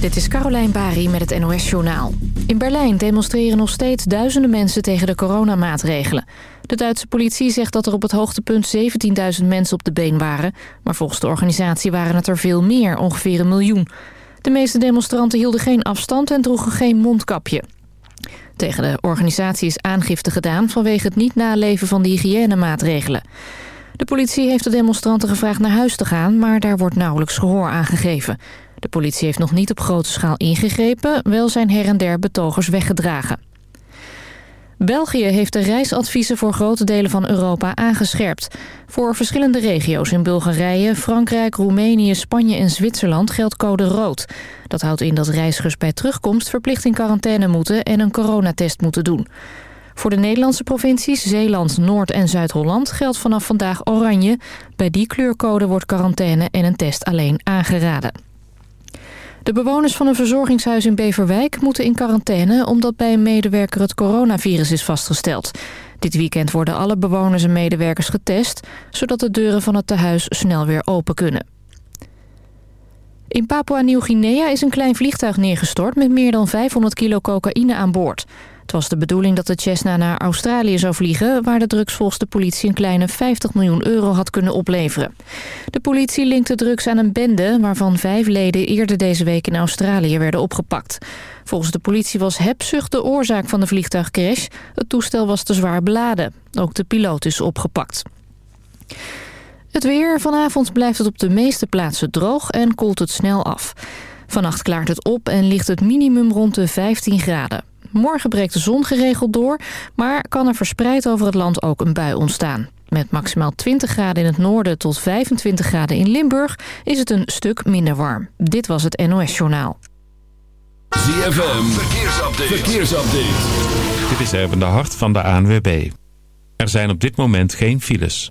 Dit is Carolijn Bari met het NOS Journaal. In Berlijn demonstreren nog steeds duizenden mensen tegen de coronamaatregelen. De Duitse politie zegt dat er op het hoogtepunt 17.000 mensen op de been waren. Maar volgens de organisatie waren het er veel meer, ongeveer een miljoen. De meeste demonstranten hielden geen afstand en droegen geen mondkapje. Tegen de organisatie is aangifte gedaan vanwege het niet naleven van de hygiënemaatregelen. De politie heeft de demonstranten gevraagd naar huis te gaan, maar daar wordt nauwelijks gehoor aan gegeven. De politie heeft nog niet op grote schaal ingegrepen, wel zijn her en der betogers weggedragen. België heeft de reisadviezen voor grote delen van Europa aangescherpt. Voor verschillende regio's in Bulgarije, Frankrijk, Roemenië, Spanje en Zwitserland geldt code rood. Dat houdt in dat reizigers bij terugkomst verplicht in quarantaine moeten en een coronatest moeten doen. Voor de Nederlandse provincies Zeeland, Noord- en Zuid-Holland geldt vanaf vandaag oranje. Bij die kleurcode wordt quarantaine en een test alleen aangeraden. De bewoners van een verzorgingshuis in Beverwijk moeten in quarantaine... omdat bij een medewerker het coronavirus is vastgesteld. Dit weekend worden alle bewoners en medewerkers getest... zodat de deuren van het tehuis snel weer open kunnen. In Papua-Nieuw-Guinea is een klein vliegtuig neergestort... met meer dan 500 kilo cocaïne aan boord. Het was de bedoeling dat de Cessna naar Australië zou vliegen... waar de drugs volgens de politie een kleine 50 miljoen euro had kunnen opleveren. De politie linkt de drugs aan een bende... waarvan vijf leden eerder deze week in Australië werden opgepakt. Volgens de politie was hebzucht de oorzaak van de vliegtuigcrash. Het toestel was te zwaar beladen. Ook de piloot is opgepakt. Het weer. Vanavond blijft het op de meeste plaatsen droog en koelt het snel af. Vannacht klaart het op en ligt het minimum rond de 15 graden. Morgen breekt de zon geregeld door, maar kan er verspreid over het land ook een bui ontstaan. Met maximaal 20 graden in het noorden tot 25 graden in Limburg is het een stuk minder warm. Dit was het NOS Journaal. ZFM, verkeersupdate. verkeersupdate. Dit is even de hart van de ANWB. Er zijn op dit moment geen files.